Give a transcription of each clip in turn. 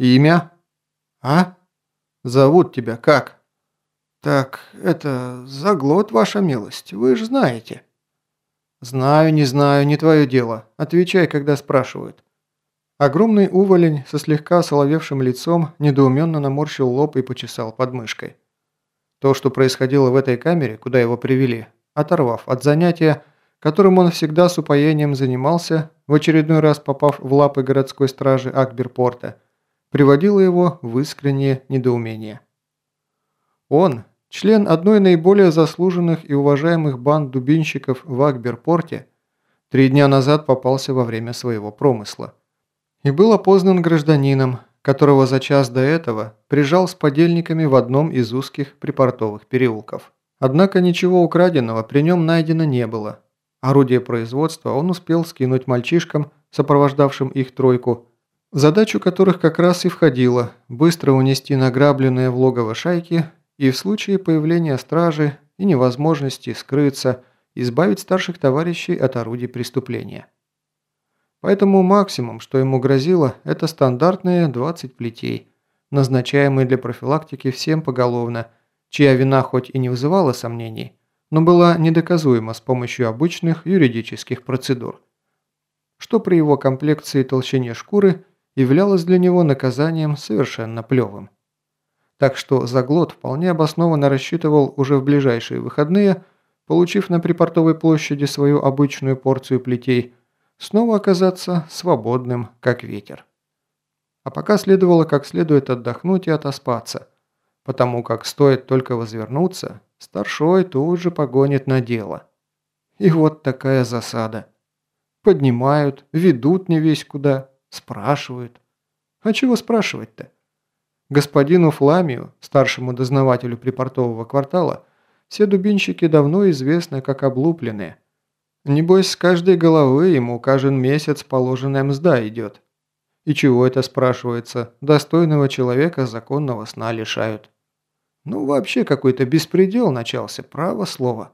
Имя? А? Зовут тебя как? Так, это заглот, ваша милость, вы же знаете. Знаю, не знаю, не твое дело. Отвечай, когда спрашивают. Огромный уволень со слегка соловевшим лицом недоуменно наморщил лоб и почесал подмышкой. То, что происходило в этой камере, куда его привели, оторвав от занятия, которым он всегда с упоением занимался, в очередной раз попав в лапы городской стражи Акберпорта, приводило его в искреннее недоумение. Он, член одной наиболее заслуженных и уважаемых банд дубинщиков в Акберпорте, три дня назад попался во время своего промысла. И был опознан гражданином, которого за час до этого прижал с подельниками в одном из узких припортовых переулков. Однако ничего украденного при нем найдено не было. Орудие производства он успел скинуть мальчишкам, сопровождавшим их тройку, в задачу которых как раз и входило быстро унести награбленные в логово шайки и в случае появления стражи и невозможности скрыться, избавить старших товарищей от орудий преступления. Поэтому максимум, что ему грозило, это стандартные 20 плетей, назначаемые для профилактики всем поголовно, чья вина хоть и не вызывала сомнений, но была недоказуема с помощью обычных юридических процедур. Что при его комплекции и толщине шкуры являлось для него наказанием совершенно плевым. Так что Заглот вполне обоснованно рассчитывал уже в ближайшие выходные, получив на припортовой площади свою обычную порцию плетей – снова оказаться свободным, как ветер. А пока следовало как следует отдохнуть и отоспаться, потому как стоит только возвернуться, старшой тут же погонит на дело. И вот такая засада. Поднимают, ведут не весь куда, спрашивают. А чего спрашивать-то? Господину Фламию, старшему дознавателю припортового квартала, все дубинщики давно известны как облупленные – Небось, с каждой головы ему каждый месяц положенная мзда идет. И чего это, спрашивается, достойного человека законного сна лишают? Ну, вообще какой-то беспредел начался, право слово.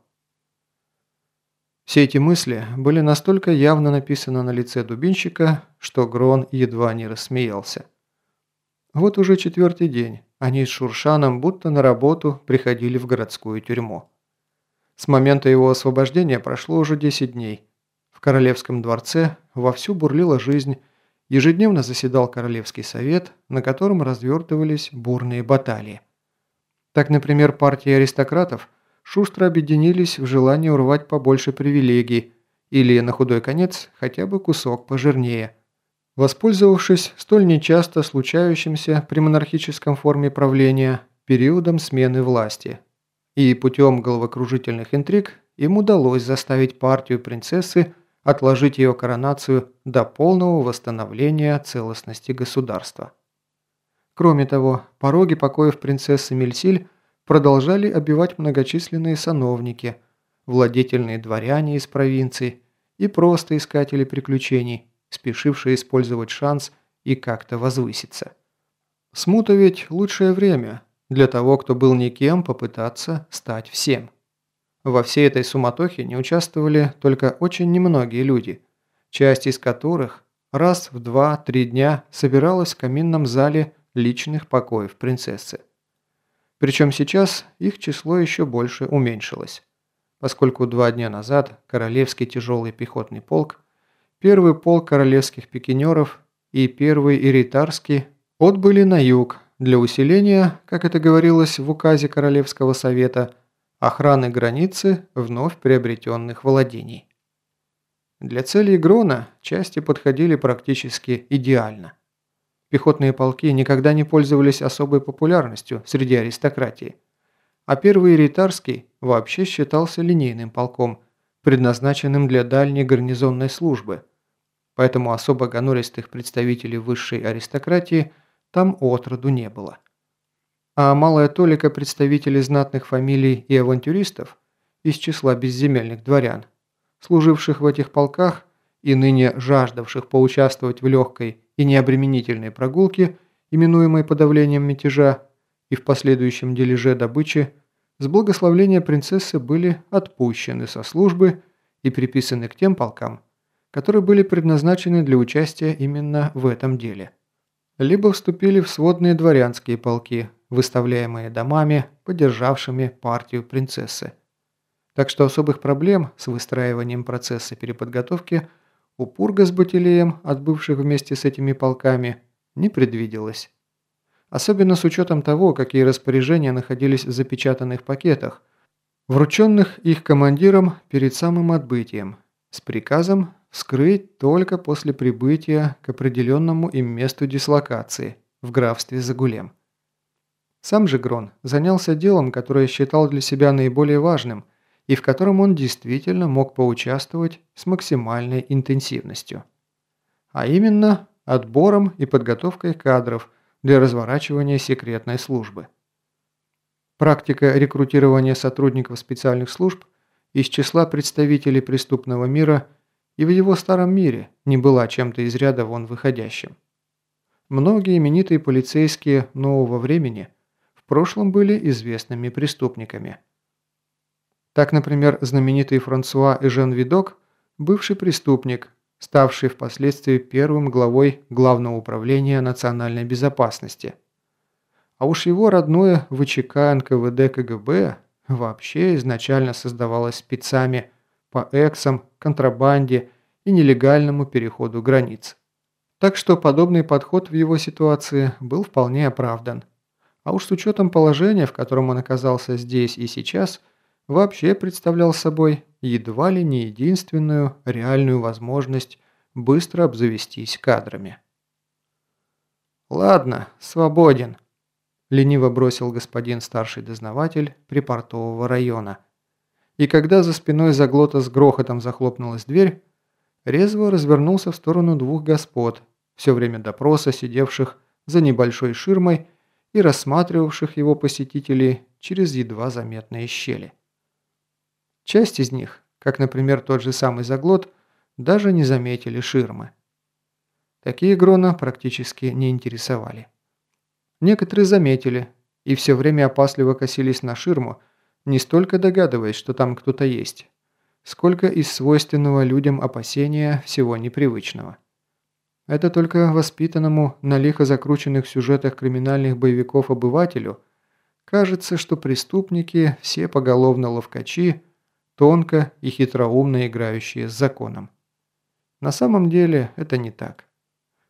Все эти мысли были настолько явно написаны на лице дубинщика, что Грон едва не рассмеялся. Вот уже четвертый день они с Шуршаном будто на работу приходили в городскую тюрьму. С момента его освобождения прошло уже 10 дней. В Королевском дворце вовсю бурлила жизнь, ежедневно заседал Королевский совет, на котором развертывались бурные баталии. Так, например, партии аристократов шустро объединились в желании урвать побольше привилегий или, на худой конец, хотя бы кусок пожирнее. Воспользовавшись столь нечасто случающимся при монархическом форме правления периодом смены власти – и путем головокружительных интриг им удалось заставить партию принцессы отложить ее коронацию до полного восстановления целостности государства. Кроме того, пороги покоев принцессы Мельсиль продолжали обивать многочисленные сановники, владетельные дворяне из провинций и просто искатели приключений, спешившие использовать шанс и как-то возвыситься. Смута ведь лучшее время, для того, кто был никем, попытаться стать всем. Во всей этой суматохе не участвовали только очень немногие люди, часть из которых раз в два-три дня собиралась в каминном зале личных покоев принцессы. Причем сейчас их число еще больше уменьшилось, поскольку два дня назад Королевский тяжелый пехотный полк, первый полк королевских пикинеров и первый иритарский отбыли на юг для усиления, как это говорилось в указе Королевского совета, охраны границы вновь приобретенных владений. Для целей Грона части подходили практически идеально. Пехотные полки никогда не пользовались особой популярностью среди аристократии, а первый ритарский вообще считался линейным полком, предназначенным для дальней гарнизонной службы, поэтому особо гонористых представителей высшей аристократии – там отроду не было. А малая толика представителей знатных фамилий и авантюристов из числа безземельных дворян, служивших в этих полках и ныне жаждавших поучаствовать в легкой и необременительной прогулке, именуемой подавлением мятежа, и в последующем дележе добычи, с благословления принцессы были отпущены со службы и приписаны к тем полкам, которые были предназначены для участия именно в этом деле. либо вступили в сводные дворянские полки, выставляемые домами, поддержавшими партию принцессы. Так что особых проблем с выстраиванием процесса переподготовки у Пурга с Батилеем, отбывших вместе с этими полками, не предвиделось. Особенно с учетом того, какие распоряжения находились в запечатанных пакетах, врученных их командирам перед самым отбытием, с приказом вскрыть только после прибытия к определенному им месту дислокации в графстве Загулем. Сам же Грон занялся делом, которое считал для себя наиболее важным и в котором он действительно мог поучаствовать с максимальной интенсивностью. А именно отбором и подготовкой кадров для разворачивания секретной службы. Практика рекрутирования сотрудников специальных служб из числа представителей преступного мира и в его старом мире не была чем-то из ряда вон выходящим. Многие именитые полицейские нового времени в прошлом были известными преступниками. Так, например, знаменитый Франсуа Эжен Видок – бывший преступник, ставший впоследствии первым главой Главного управления национальной безопасности. А уж его родное ВЧК НКВД КГБ вообще изначально создавалось спецами по эксам, контрабанде и нелегальному переходу границ. Так что подобный подход в его ситуации был вполне оправдан. А уж с учетом положения, в котором он оказался здесь и сейчас, вообще представлял собой едва ли не единственную реальную возможность быстро обзавестись кадрами. «Ладно, свободен», – лениво бросил господин старший дознаватель припортового района. И когда за спиной заглота с грохотом захлопнулась дверь, резво развернулся в сторону двух господ, все время допроса сидевших за небольшой ширмой и рассматривавших его посетителей через едва заметные щели. Часть из них, как, например, тот же самый заглот, даже не заметили ширмы. Такие Грона практически не интересовали. Некоторые заметили и все время опасливо косились на ширму, не столько догадываясь, что там кто-то есть, сколько из свойственного людям опасения всего непривычного. Это только воспитанному на лихо закрученных сюжетах криминальных боевиков обывателю кажется, что преступники все поголовно ловкачи, тонко и хитроумно играющие с законом. На самом деле это не так.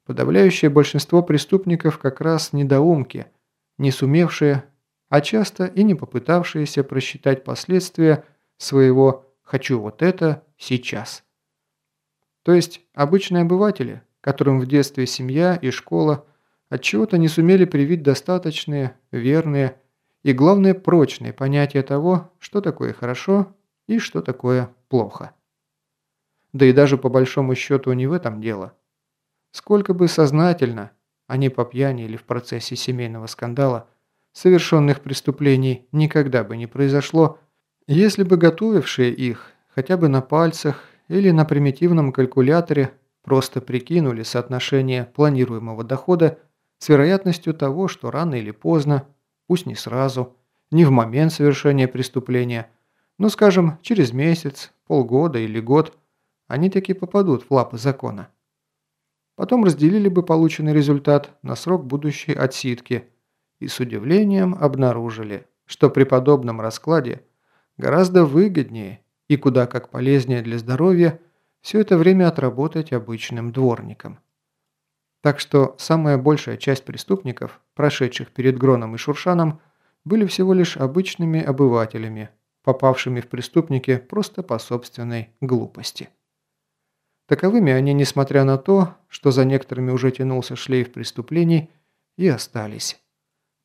Подавляющее большинство преступников как раз недоумки, не сумевшие, а часто и не попытавшиеся просчитать последствия своего «хочу вот это сейчас». То есть обычные обыватели, которым в детстве семья и школа от чего то не сумели привить достаточные, верные и, главное, прочные понятия того, что такое хорошо и что такое плохо. Да и даже по большому счету не в этом дело. Сколько бы сознательно, а не по пьяни или в процессе семейного скандала, совершенных преступлений никогда бы не произошло, если бы готовившие их хотя бы на пальцах или на примитивном калькуляторе просто прикинули соотношение планируемого дохода с вероятностью того, что рано или поздно, пусть не сразу, не в момент совершения преступления – ну, скажем, через месяц, полгода или год они таки попадут в лапы закона. Потом разделили бы полученный результат на срок будущей отсидки и с удивлением обнаружили, что при подобном раскладе гораздо выгоднее и куда как полезнее для здоровья все это время отработать обычным дворником. Так что самая большая часть преступников, прошедших перед Гроном и Шуршаном, были всего лишь обычными обывателями, попавшими в преступники просто по собственной глупости. Таковыми они, несмотря на то, что за некоторыми уже тянулся шлейф преступлений, и остались.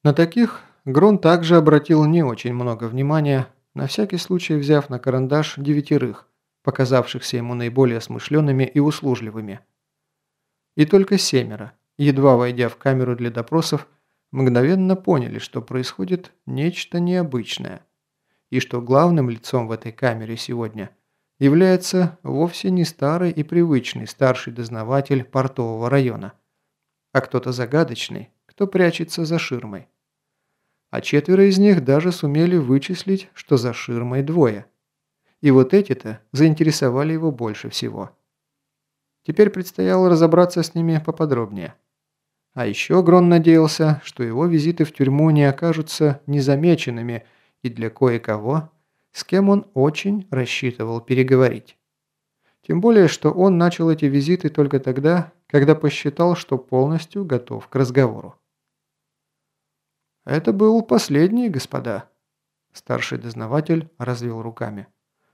На таких Грон также обратил не очень много внимания, на всякий случай взяв на карандаш девятерых, показавшихся ему наиболее смышленными и услужливыми. И только семеро, едва войдя в камеру для допросов, мгновенно поняли, что происходит нечто необычное – и что главным лицом в этой камере сегодня является вовсе не старый и привычный старший дознаватель портового района, а кто-то загадочный, кто прячется за ширмой. А четверо из них даже сумели вычислить, что за ширмой двое. И вот эти-то заинтересовали его больше всего. Теперь предстояло разобраться с ними поподробнее. А еще Грон надеялся, что его визиты в тюрьму не окажутся незамеченными и для кое-кого, с кем он очень рассчитывал переговорить. Тем более, что он начал эти визиты только тогда, когда посчитал, что полностью готов к разговору. «Это был последний, господа», – старший дознаватель развел руками.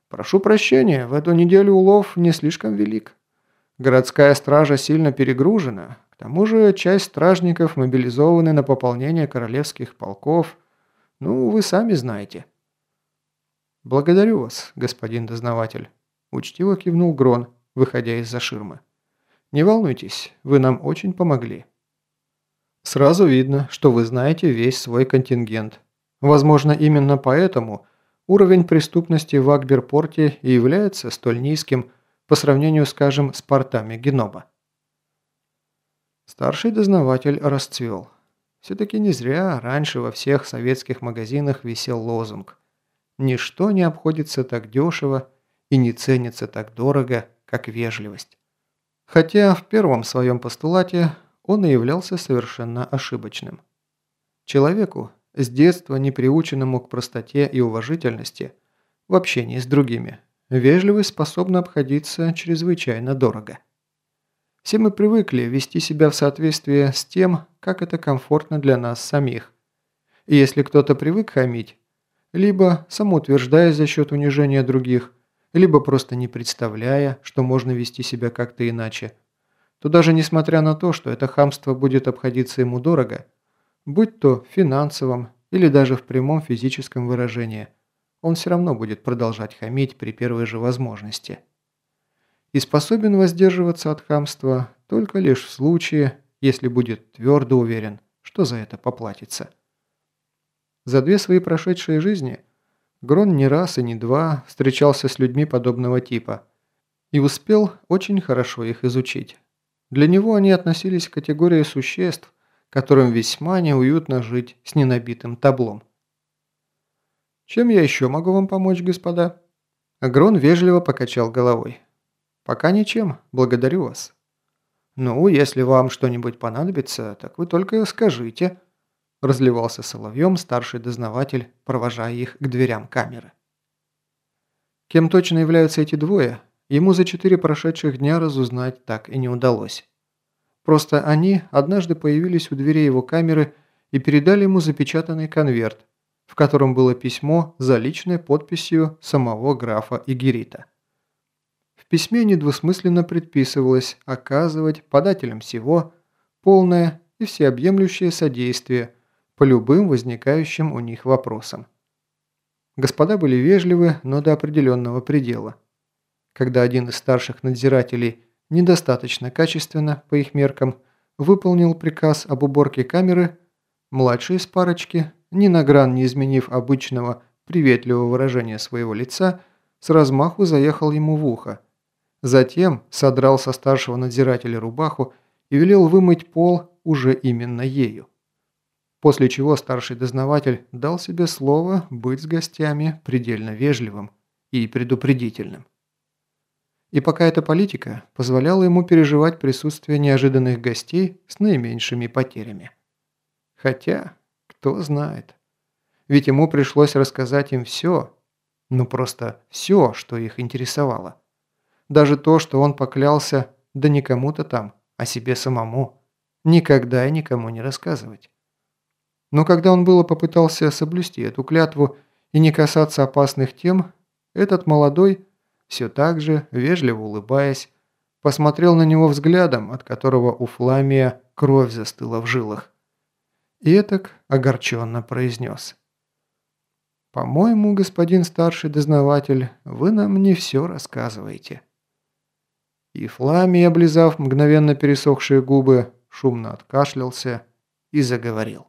«Прошу прощения, в эту неделю улов не слишком велик. Городская стража сильно перегружена, к тому же часть стражников мобилизованы на пополнение королевских полков. Ну, вы сами знаете». «Благодарю вас, господин дознаватель», – учтиво кивнул Грон, выходя из-за ширмы. «Не волнуйтесь, вы нам очень помогли». «Сразу видно, что вы знаете весь свой контингент. Возможно, именно поэтому уровень преступности в Акберпорте и является столь низким по сравнению, скажем, с портами Геноба». Старший дознаватель расцвел. Все-таки не зря раньше во всех советских магазинах висел лозунг «Ничто не обходится так дешево и не ценится так дорого, как вежливость». Хотя в первом своем постулате он и являлся совершенно ошибочным. Человеку, с детства не приученному к простоте и уважительности в общении с другими, вежливость способна обходиться чрезвычайно дорого. Все мы привыкли вести себя в соответствии с тем, как это комфортно для нас самих. И если кто-то привык хамить, либо самоутверждаясь за счет унижения других, либо просто не представляя, что можно вести себя как-то иначе, то даже несмотря на то, что это хамство будет обходиться ему дорого, будь то в финансовом или даже в прямом физическом выражении, он все равно будет продолжать хамить при первой же возможности и способен воздерживаться от хамства только лишь в случае, если будет твердо уверен, что за это поплатится. За две свои прошедшие жизни Грон не раз и не два встречался с людьми подобного типа и успел очень хорошо их изучить. Для него они относились к категории существ, которым весьма неуютно жить с ненабитым таблом. «Чем я еще могу вам помочь, господа?» Грон вежливо покачал головой. «Пока ничем, благодарю вас». «Ну, если вам что-нибудь понадобится, так вы только скажите», – разливался соловьем старший дознаватель, провожая их к дверям камеры. Кем точно являются эти двое, ему за четыре прошедших дня разузнать так и не удалось. Просто они однажды появились у двери его камеры и передали ему запечатанный конверт, в котором было письмо за личной подписью самого графа Игерита письме недвусмысленно предписывалось оказывать подателям всего полное и всеобъемлющее содействие по любым возникающим у них вопросам. Господа были вежливы, но до определенного предела. Когда один из старших надзирателей недостаточно качественно, по их меркам, выполнил приказ об уборке камеры, младший из парочки, ни на гран не изменив обычного приветливого выражения своего лица, с размаху заехал ему в ухо – Затем содрал со старшего надзирателя рубаху и велел вымыть пол уже именно ею. После чего старший дознаватель дал себе слово быть с гостями предельно вежливым и предупредительным. И пока эта политика позволяла ему переживать присутствие неожиданных гостей с наименьшими потерями. Хотя, кто знает. Ведь ему пришлось рассказать им все, ну просто все, что их интересовало. Даже то, что он поклялся, да не кому-то там, а себе самому, никогда и никому не рассказывать. Но когда он было попытался соблюсти эту клятву и не касаться опасных тем, этот молодой, все так же, вежливо улыбаясь, посмотрел на него взглядом, от которого у Фламия кровь застыла в жилах. И этак огорченно произнес. «По-моему, господин старший дознаватель, вы нам не все рассказываете». И Фламий, облизав мгновенно пересохшие губы, шумно откашлялся и заговорил.